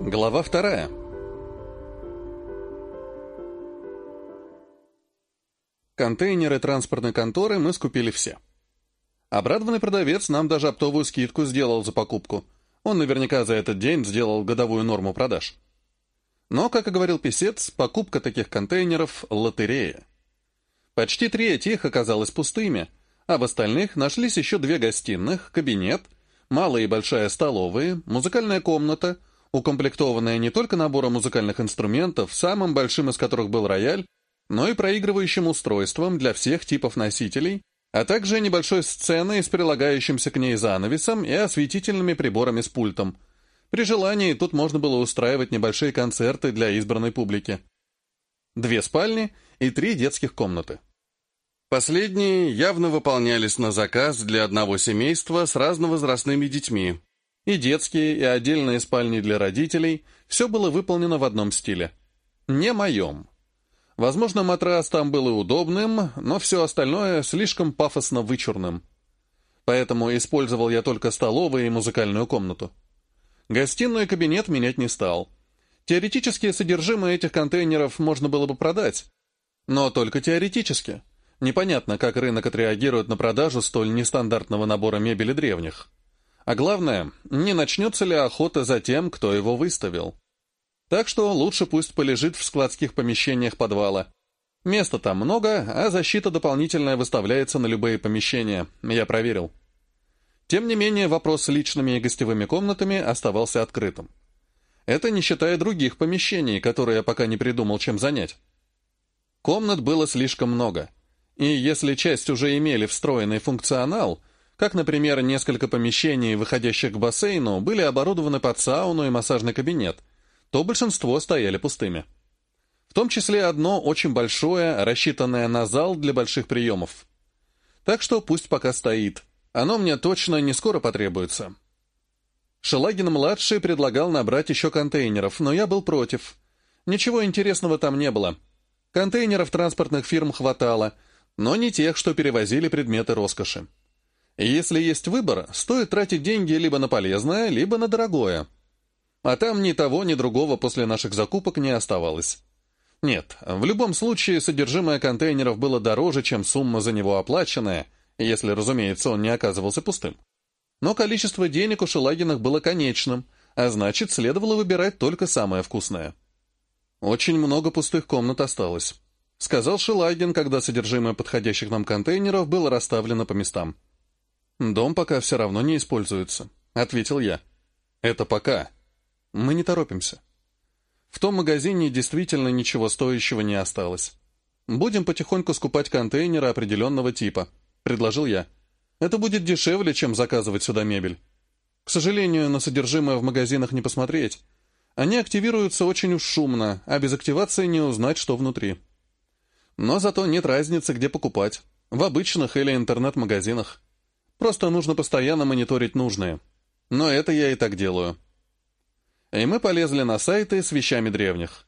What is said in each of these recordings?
Глава вторая. Контейнеры транспортной конторы мы скупили все. Обрадованный продавец нам даже оптовую скидку сделал за покупку. Он наверняка за этот день сделал годовую норму продаж. Но, как и говорил писец, покупка таких контейнеров — лотерея. Почти треть их оказалась пустыми, а в остальных нашлись еще две гостиных, кабинет, малая и большая столовые, музыкальная комната — укомплектованная не только набором музыкальных инструментов, самым большим из которых был рояль, но и проигрывающим устройством для всех типов носителей, а также небольшой сценой с прилагающимся к ней занавесом и осветительными приборами с пультом. При желании тут можно было устраивать небольшие концерты для избранной публики. Две спальни и три детских комнаты. Последние явно выполнялись на заказ для одного семейства с разновозрастными детьми, и детские, и отдельные спальни для родителей – все было выполнено в одном стиле. Не моем. Возможно, матрас там был и удобным, но все остальное слишком пафосно вычурным. Поэтому использовал я только столовую и музыкальную комнату. Гостиную и кабинет менять не стал. Теоретически содержимое этих контейнеров можно было бы продать. Но только теоретически. Непонятно, как рынок отреагирует на продажу столь нестандартного набора мебели древних. А главное, не начнется ли охота за тем, кто его выставил. Так что лучше пусть полежит в складских помещениях подвала. Места там много, а защита дополнительная выставляется на любые помещения, я проверил. Тем не менее, вопрос с личными и гостевыми комнатами оставался открытым. Это не считая других помещений, которые я пока не придумал, чем занять. Комнат было слишком много, и если часть уже имели встроенный функционал – как, например, несколько помещений, выходящих к бассейну, были оборудованы под сауну и массажный кабинет, то большинство стояли пустыми. В том числе одно очень большое, рассчитанное на зал для больших приемов. Так что пусть пока стоит. Оно мне точно не скоро потребуется. Шелагин-младший предлагал набрать еще контейнеров, но я был против. Ничего интересного там не было. Контейнеров транспортных фирм хватало, но не тех, что перевозили предметы роскоши. Если есть выбор, стоит тратить деньги либо на полезное, либо на дорогое. А там ни того, ни другого после наших закупок не оставалось. Нет, в любом случае содержимое контейнеров было дороже, чем сумма за него оплаченная, если, разумеется, он не оказывался пустым. Но количество денег у Шелагинах было конечным, а значит, следовало выбирать только самое вкусное. Очень много пустых комнат осталось. Сказал Шелагин, когда содержимое подходящих нам контейнеров было расставлено по местам. «Дом пока все равно не используется», — ответил я. «Это пока. Мы не торопимся. В том магазине действительно ничего стоящего не осталось. Будем потихоньку скупать контейнеры определенного типа», — предложил я. «Это будет дешевле, чем заказывать сюда мебель. К сожалению, на содержимое в магазинах не посмотреть. Они активируются очень уж шумно, а без активации не узнать, что внутри. Но зато нет разницы, где покупать, в обычных или интернет-магазинах. Просто нужно постоянно мониторить нужное. Но это я и так делаю. И мы полезли на сайты с вещами древних.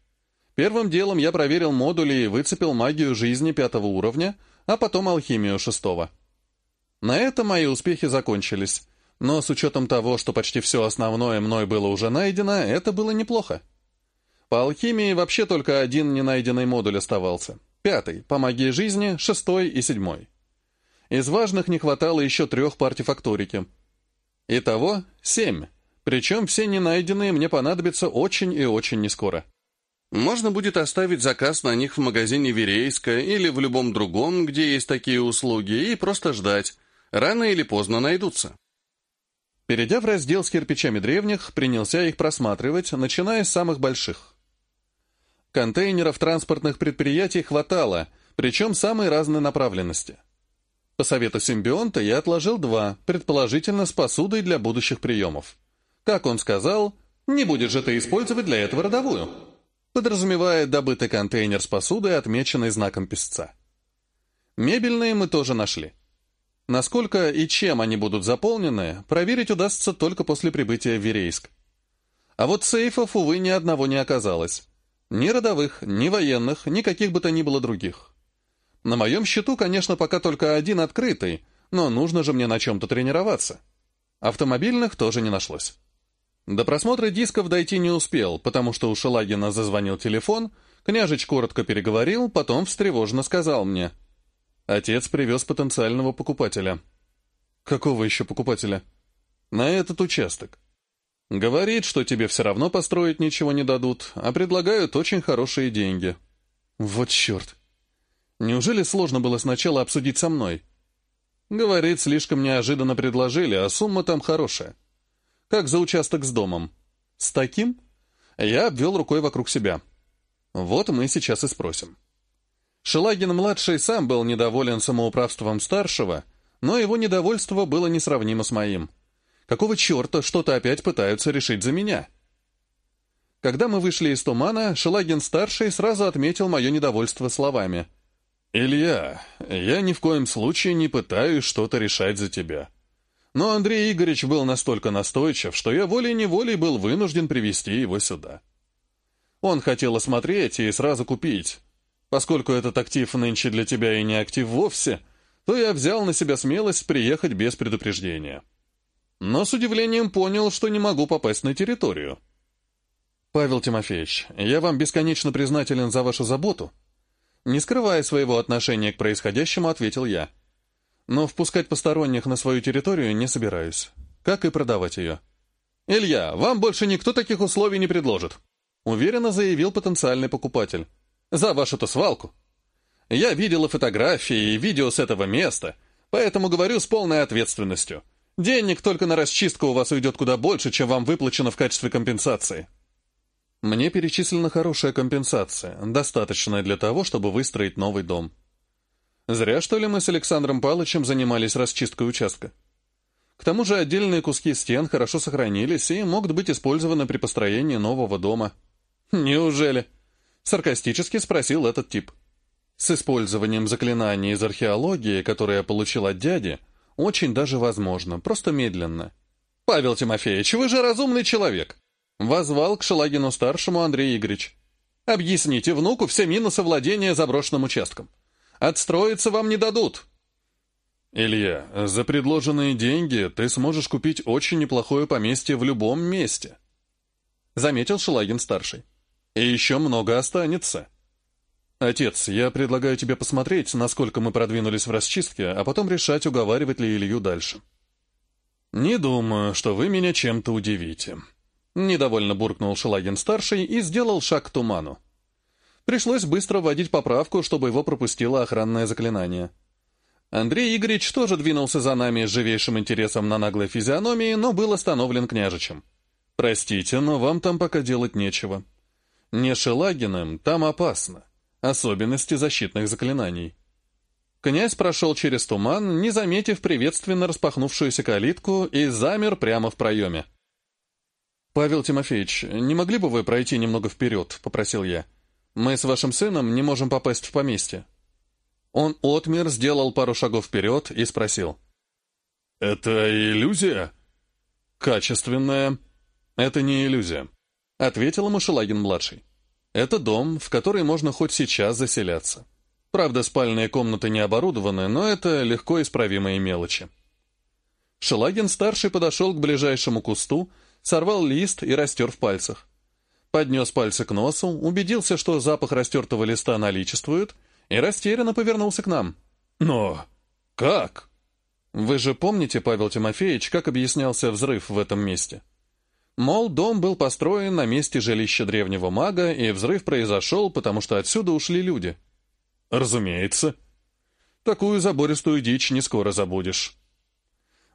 Первым делом я проверил модули и выцепил магию жизни пятого уровня, а потом алхимию шестого. На этом мои успехи закончились, но с учетом того, что почти все основное мной было уже найдено, это было неплохо. По алхимии вообще только один ненайденный модуль оставался. Пятый, по магии жизни, шестой и седьмой. Из важных не хватало еще трех по артефакторике. Итого семь, причем все ненайденные мне понадобятся очень и очень нескоро. Можно будет оставить заказ на них в магазине Верейска или в любом другом, где есть такие услуги, и просто ждать. Рано или поздно найдутся. Перейдя в раздел с кирпичами древних, принялся их просматривать, начиная с самых больших. Контейнеров транспортных предприятий хватало, причем самой разной направленности – по совету симбионта я отложил два, предположительно с посудой для будущих приемов. Как он сказал, не будешь же ты использовать для этого родовую, подразумевая добытый контейнер с посудой, отмеченный знаком песца. Мебельные мы тоже нашли. Насколько и чем они будут заполнены, проверить удастся только после прибытия в Верейск. А вот сейфов, увы, ни одного не оказалось. Ни родовых, ни военных, никаких бы то ни было других. На моем счету, конечно, пока только один открытый, но нужно же мне на чем-то тренироваться. Автомобильных тоже не нашлось. До просмотра дисков дойти не успел, потому что у Шелагина зазвонил телефон, княжич коротко переговорил, потом встревоженно сказал мне. Отец привез потенциального покупателя. Какого еще покупателя? На этот участок. Говорит, что тебе все равно построить ничего не дадут, а предлагают очень хорошие деньги. Вот черт. Неужели сложно было сначала обсудить со мной? Говорит, слишком неожиданно предложили, а сумма там хорошая. Как за участок с домом. С таким? Я обвел рукой вокруг себя. Вот мы сейчас и спросим. Шелагин-младший сам был недоволен самоуправством старшего, но его недовольство было несравнимо с моим. Какого черта что-то опять пытаются решить за меня? Когда мы вышли из тумана, Шелагин-старший сразу отметил мое недовольство словами. «Илья, я ни в коем случае не пытаюсь что-то решать за тебя. Но Андрей Игоревич был настолько настойчив, что я волей-неволей был вынужден привести его сюда. Он хотел осмотреть и сразу купить. Поскольку этот актив нынче для тебя и не актив вовсе, то я взял на себя смелость приехать без предупреждения. Но с удивлением понял, что не могу попасть на территорию. «Павел Тимофеевич, я вам бесконечно признателен за вашу заботу». Не скрывая своего отношения к происходящему, ответил я – но впускать посторонних на свою территорию не собираюсь. Как и продавать ее. «Илья, вам больше никто таких условий не предложит», — уверенно заявил потенциальный покупатель. «За вашу-то свалку. Я видела фотографии и видео с этого места, поэтому говорю с полной ответственностью. Денег только на расчистку у вас уйдет куда больше, чем вам выплачено в качестве компенсации». Мне перечислена хорошая компенсация, достаточная для того, чтобы выстроить новый дом. Зря, что ли, мы с Александром Палычем занимались расчисткой участка. К тому же отдельные куски стен хорошо сохранились и могут быть использованы при построении нового дома. «Неужели?» — саркастически спросил этот тип. С использованием заклинаний из археологии, которые я получил от дяди, очень даже возможно, просто медленно. «Павел Тимофеевич, вы же разумный человек!» — возвал к Шелагину-старшему Андрей Игоревич. «Объясните внуку все минусы владения заброшенным участком. Отстроиться вам не дадут». «Илья, за предложенные деньги ты сможешь купить очень неплохое поместье в любом месте», — заметил Шелагин-старший. «И еще много останется». «Отец, я предлагаю тебе посмотреть, насколько мы продвинулись в расчистке, а потом решать, уговаривать ли Илью дальше». «Не думаю, что вы меня чем-то удивите», — недовольно буркнул Шелагин-старший и сделал шаг к туману. Пришлось быстро вводить поправку, чтобы его пропустило охранное заклинание. Андрей Игоревич тоже двинулся за нами с живейшим интересом на наглой физиономии, но был остановлен княжичем. «Простите, но вам там пока делать нечего. Не Шелагиным там опасно. Особенности защитных заклинаний». Князь прошел через туман, не заметив приветственно распахнувшуюся калитку, и замер прямо в проеме. «Павел Тимофеевич, не могли бы вы пройти немного вперед?» — попросил я. Мы с вашим сыном не можем попасть в поместье». Он отмер, сделал пару шагов вперед и спросил. «Это иллюзия?» «Качественная. Это не иллюзия», — ответил ему Шелагин-младший. «Это дом, в который можно хоть сейчас заселяться. Правда, спальные комнаты не оборудованы, но это легко исправимые мелочи». Шелагин-старший подошел к ближайшему кусту, сорвал лист и растер в пальцах поднес пальцы к носу, убедился, что запах растертого листа наличествует, и растерянно повернулся к нам. «Но как?» «Вы же помните, Павел Тимофеевич, как объяснялся взрыв в этом месте?» Мол, дом был построен на месте жилища древнего мага, и взрыв произошел, потому что отсюда ушли люди. «Разумеется. Такую забористую дичь не скоро забудешь».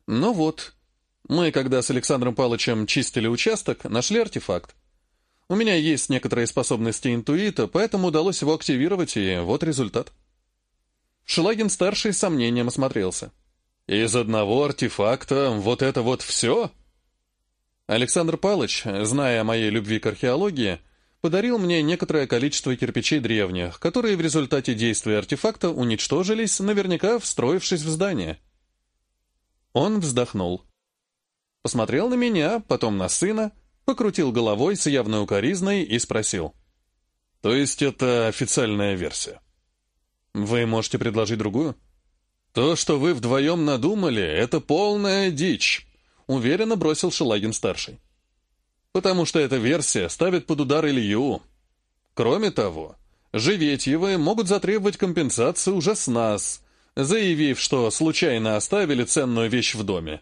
Ну вот, мы, когда с Александром Павловичем чистили участок, нашли артефакт. У меня есть некоторые способности интуита, поэтому удалось его активировать, и вот результат. Шелагин-старший с сомнением осмотрелся. «Из одного артефакта вот это вот все?» Александр Палыч, зная о моей любви к археологии, подарил мне некоторое количество кирпичей древних, которые в результате действия артефакта уничтожились, наверняка встроившись в здание. Он вздохнул. Посмотрел на меня, потом на сына, покрутил головой с явной укоризной и спросил. «То есть это официальная версия?» «Вы можете предложить другую?» «То, что вы вдвоем надумали, это полная дичь», — уверенно бросил Шелагин-старший. потому что эта версия ставит под удар Илью. Кроме того, Живетьевы могут затребовать компенсацию уже с нас, заявив, что случайно оставили ценную вещь в доме.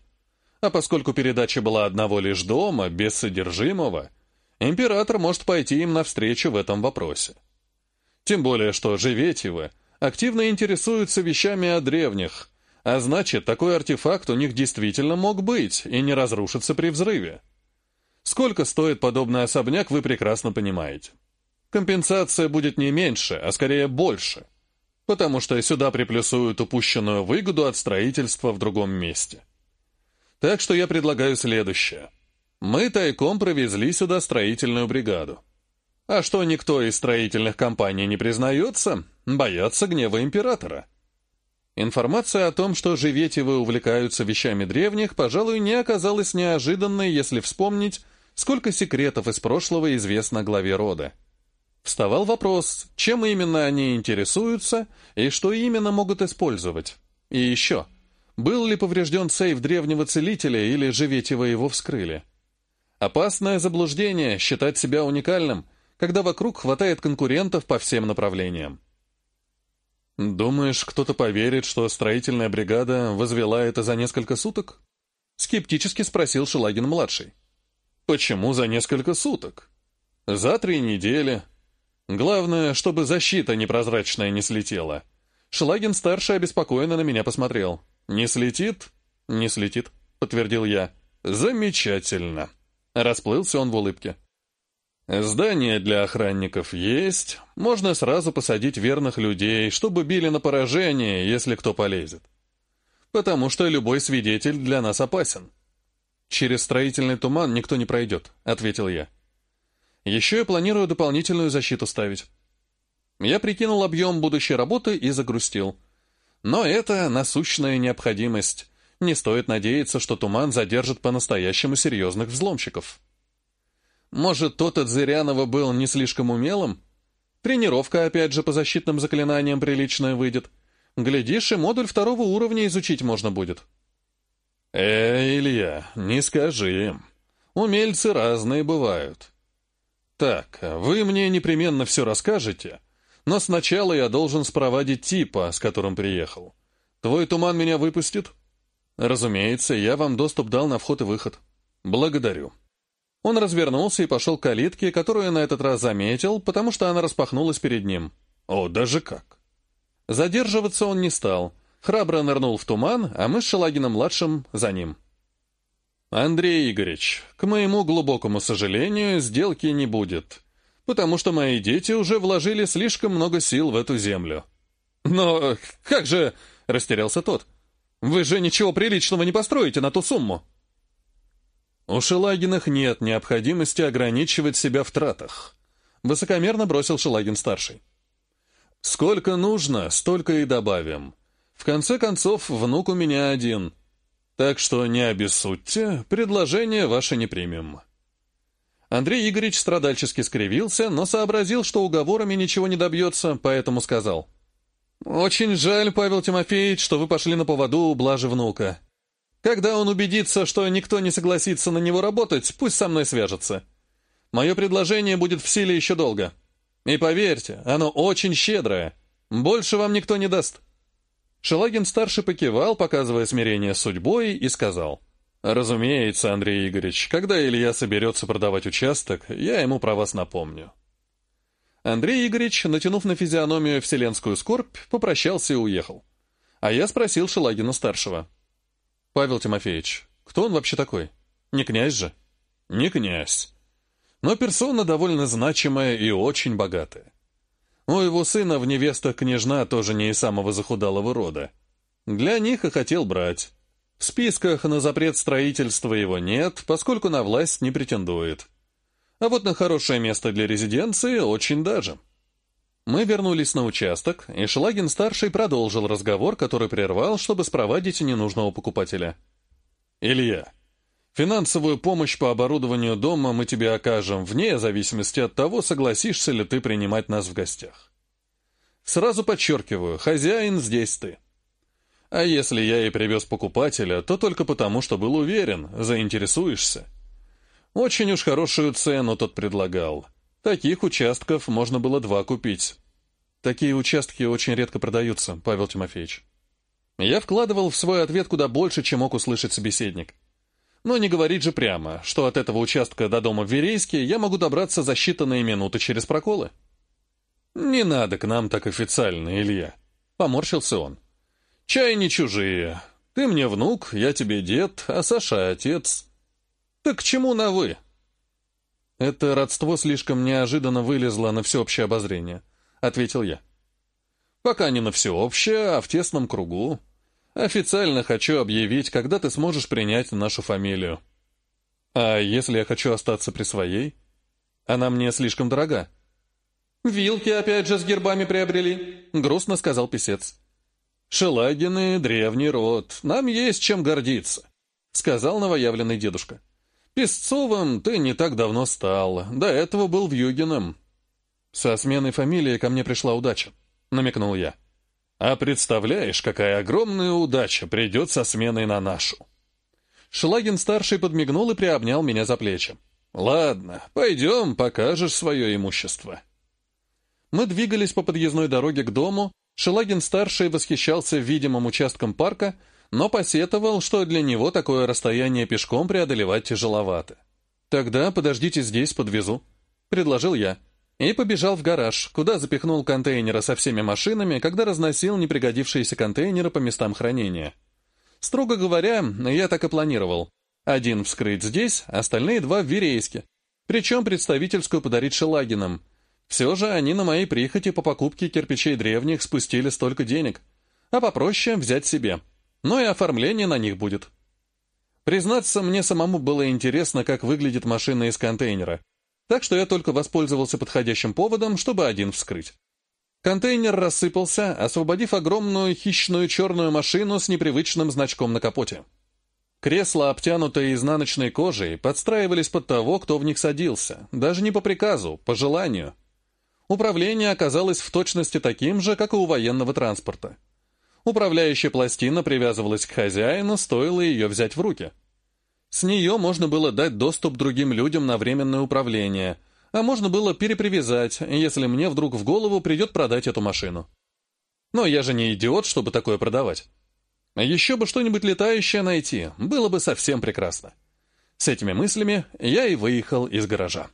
А поскольку передача была одного лишь дома, без содержимого, император может пойти им навстречу в этом вопросе. Тем более, что Живетьевы активно интересуются вещами о древних, а значит, такой артефакт у них действительно мог быть и не разрушиться при взрыве. Сколько стоит подобный особняк, вы прекрасно понимаете. Компенсация будет не меньше, а скорее больше, потому что сюда приплюсуют упущенную выгоду от строительства в другом месте. Так что я предлагаю следующее. Мы тайком провезли сюда строительную бригаду. А что никто из строительных компаний не признается, боятся гнева императора. Информация о том, что Живетевы увлекаются вещами древних, пожалуй, не оказалась неожиданной, если вспомнить, сколько секретов из прошлого известно главе рода. Вставал вопрос, чем именно они интересуются и что именно могут использовать. И еще, был ли поврежден сейф древнего целителя или Живетева его вскрыли? Опасное заблуждение считать себя уникальным, когда вокруг хватает конкурентов по всем направлениям. «Думаешь, кто-то поверит, что строительная бригада возвела это за несколько суток?» Скептически спросил Шелагин-младший. «Почему за несколько суток?» «За три недели. Главное, чтобы защита непрозрачная не слетела». Шелагин-старший обеспокоенно на меня посмотрел. «Не слетит?» «Не слетит», — подтвердил я. «Замечательно». Расплылся он в улыбке. Здание для охранников есть, можно сразу посадить верных людей, чтобы били на поражение, если кто полезет. Потому что любой свидетель для нас опасен. Через строительный туман никто не пройдет, ответил я. Еще я планирую дополнительную защиту ставить. Я прикинул объем будущей работы и загрустил. Но это насущная необходимость. Не стоит надеяться, что туман задержит по-настоящему серьезных взломщиков. Может, тот от Зырянова был не слишком умелым? Тренировка, опять же, по защитным заклинаниям приличная выйдет. Глядишь, и модуль второго уровня изучить можно будет. Эй, Илья, не скажи им. Умельцы разные бывают. Так, вы мне непременно все расскажете, но сначала я должен спровадить типа, с которым приехал. Твой туман меня выпустит? Разумеется, я вам доступ дал на вход и выход. Благодарю. Он развернулся и пошел к калитке, которую на этот раз заметил, потому что она распахнулась перед ним. О, даже как! Задерживаться он не стал. Храбро нырнул в туман, а мы с Шелагином-младшим за ним. «Андрей Игоревич, к моему глубокому сожалению, сделки не будет, потому что мои дети уже вложили слишком много сил в эту землю». «Но как же...» — растерялся тот. «Вы же ничего приличного не построите на ту сумму». «У Шелагинах нет необходимости ограничивать себя в тратах», — высокомерно бросил Шелагин-старший. «Сколько нужно, столько и добавим. В конце концов, внук у меня один. Так что не обессудьте, предложение ваше не примем». Андрей Игоревич страдальчески скривился, но сообразил, что уговорами ничего не добьется, поэтому сказал. «Очень жаль, Павел Тимофеевич, что вы пошли на поводу у блажи внука. Когда он убедится, что никто не согласится на него работать, пусть со мной свяжется. Мое предложение будет в силе еще долго. И поверьте, оно очень щедрое. Больше вам никто не даст». Шелагин-старший покивал, показывая смирение с судьбой, и сказал. «Разумеется, Андрей Игоревич, когда Илья соберется продавать участок, я ему про вас напомню». Андрей Игоревич, натянув на физиономию вселенскую скорбь, попрощался и уехал. А я спросил Шелагина-старшего. «Павел Тимофеевич, кто он вообще такой? Не князь же?» «Не князь. Но персона довольно значимая и очень богатая. У его сына в невестах княжна тоже не из самого захудалого рода. Для них и хотел брать. В списках на запрет строительства его нет, поскольку на власть не претендует. А вот на хорошее место для резиденции очень даже». Мы вернулись на участок, и Шелагин-старший продолжил разговор, который прервал, чтобы спровадить ненужного покупателя. «Илья, финансовую помощь по оборудованию дома мы тебе окажем, вне зависимости от того, согласишься ли ты принимать нас в гостях. Сразу подчеркиваю, хозяин здесь ты. А если я и привез покупателя, то только потому, что был уверен, заинтересуешься. Очень уж хорошую цену тот предлагал. Таких участков можно было два купить. Такие участки очень редко продаются, Павел Тимофеевич. Я вкладывал в свой ответ куда больше, чем мог услышать собеседник. Но не говорить же прямо, что от этого участка до дома в Верейске я могу добраться за считанные минуты через проколы. «Не надо к нам так официально, Илья», — поморщился он. «Чай не чужие. Ты мне внук, я тебе дед, а Саша отец. Так к чему на «вы»?» Это родство слишком неожиданно вылезло на всеобщее обозрение —— ответил я. «Пока не на всеобщее, а в тесном кругу. Официально хочу объявить, когда ты сможешь принять нашу фамилию. А если я хочу остаться при своей? Она мне слишком дорога». «Вилки опять же с гербами приобрели», — грустно сказал писец. «Шелагины — древний род, нам есть чем гордиться», — сказал новоявленный дедушка. «Песцовым ты не так давно стал, до этого был Вьюгиным». «Со сменой фамилии ко мне пришла удача», — намекнул я. «А представляешь, какая огромная удача придет со сменой на нашу!» Шелагин-старший подмигнул и приобнял меня за плечи. «Ладно, пойдем, покажешь свое имущество». Мы двигались по подъездной дороге к дому. Шелагин-старший восхищался видимым участком парка, но посетовал, что для него такое расстояние пешком преодолевать тяжеловато. «Тогда подождите здесь, подвезу», — предложил я и побежал в гараж, куда запихнул контейнеры со всеми машинами, когда разносил непригодившиеся контейнеры по местам хранения. Строго говоря, я так и планировал. Один вскрыть здесь, остальные два в Верейске. Причем представительскую подарить Шелагинам. Все же они на моей прихоти по покупке кирпичей древних спустили столько денег. А попроще взять себе. Но и оформление на них будет. Признаться, мне самому было интересно, как выглядит машина из контейнера — так что я только воспользовался подходящим поводом, чтобы один вскрыть. Контейнер рассыпался, освободив огромную хищную черную машину с непривычным значком на капоте. Кресла, обтянутые изнаночной кожей, подстраивались под того, кто в них садился, даже не по приказу, по желанию. Управление оказалось в точности таким же, как и у военного транспорта. Управляющая пластина привязывалась к хозяину, стоило ее взять в руки — с нее можно было дать доступ другим людям на временное управление, а можно было перепривязать, если мне вдруг в голову придет продать эту машину. Но я же не идиот, чтобы такое продавать. Еще бы что-нибудь летающее найти, было бы совсем прекрасно. С этими мыслями я и выехал из гаража.